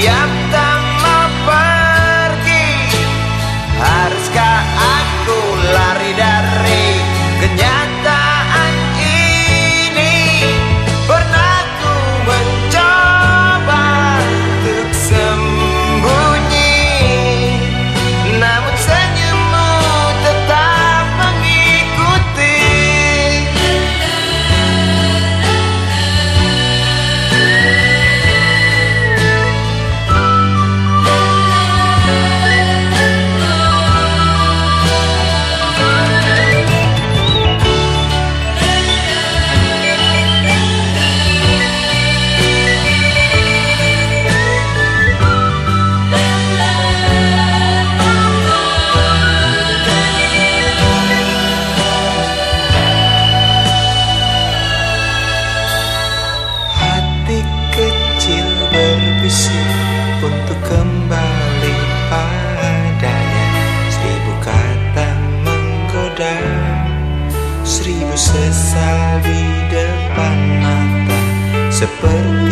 Yeah. Kembali padanya. Seribu kata menggoda Seribu sesal di depan mata. Seperti